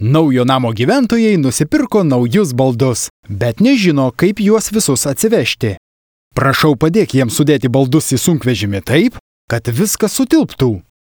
Naujo namo gyventojai nusipirko naujus baldus, bet nežino, kaip juos visus atsivežti. Prašau padėk jiems sudėti baldus į sunkvežimį taip, kad viskas sutilptų.